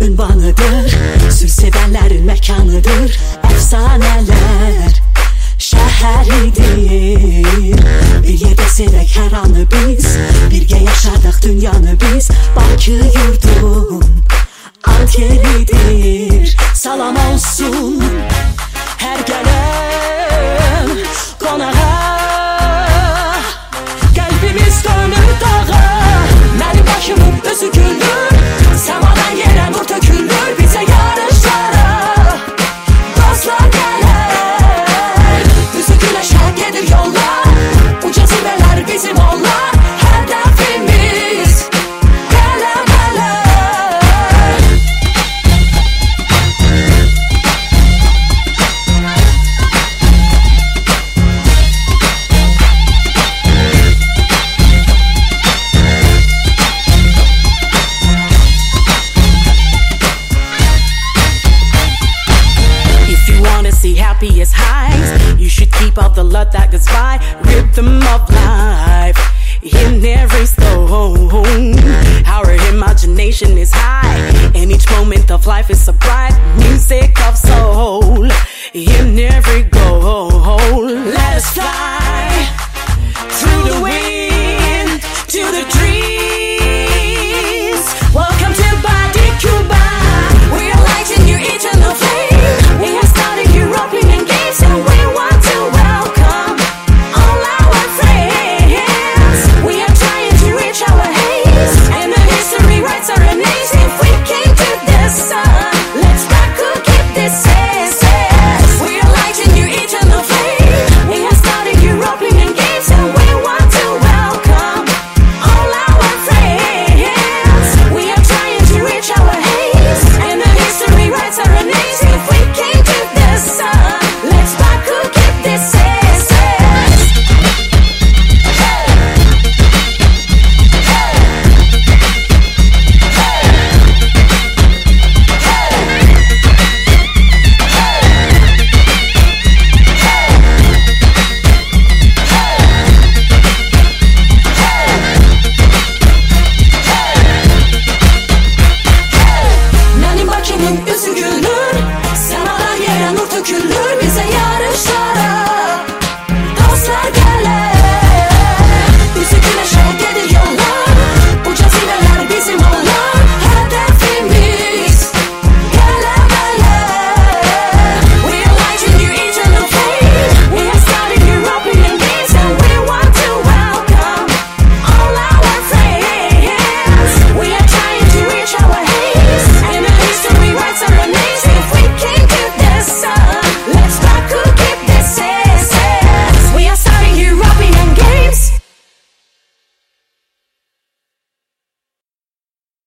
Ünvanıdır. Sür sevenlerin mekanıdır. Efsaneler şəhəridir Bir yerdə sevək hər anı biz Birgə yaşardıq dünyanı biz. Bakı yurdum Antelidir Salam olsun keep all the love that goes by rhythm of life. In every stone our imagination is high and each moment of life is a bright music of soul. In every goal su gülür? Semadan gelen nur tökülür bize yarışlara Dostlar derler.